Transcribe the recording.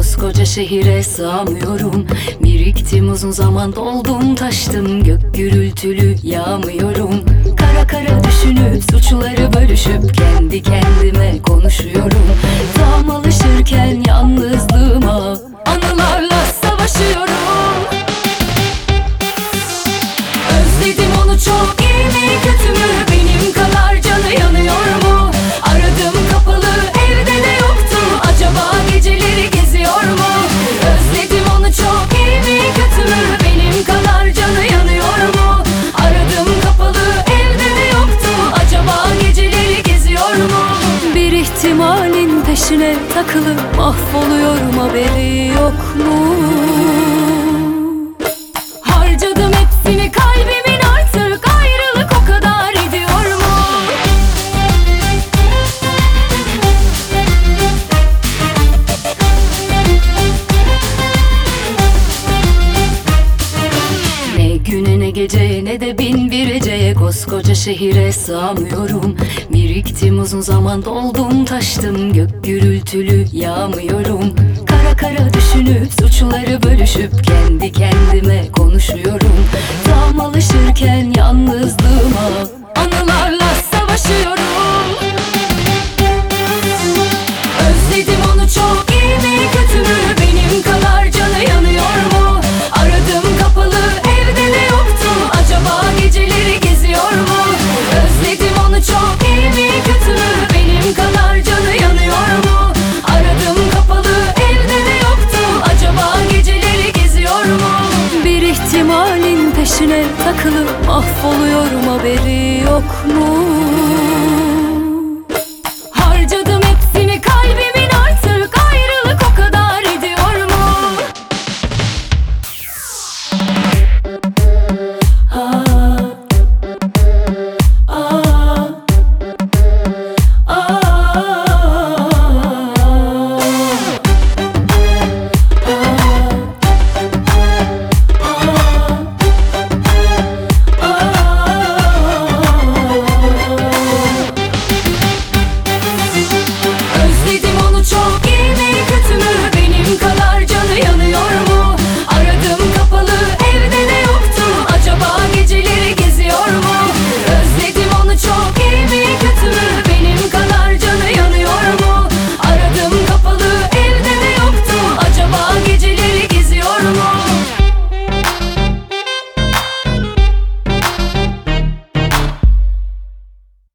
Koskoca şehire sığamıyorum. Biriktim uzun zaman doldum taştım. Gök gürültülü yağmıyorum. Kara kara düşünüp suçları bölüşüp Kendi kendime konuşuyorum. Tam alışırken yalnızlığıma Anılarla savaşıyorum. Özledim onu çok ihtimalin peşine takılıp mahvoluyorum haberi yok mu Harcadım hepsini kalbimin artık ayrılık o kadar ediyor mu? Ne güne ne gece ne de bin bir eceye Koskoca şehire sığamıyorum Biriktim uzun zaman doldum taştım Gök gürültülü yağmıyorum. Kara kara düşünüp suçları bölüşüp Kendi kendime takılıp mahvoluyorum haberi yok mu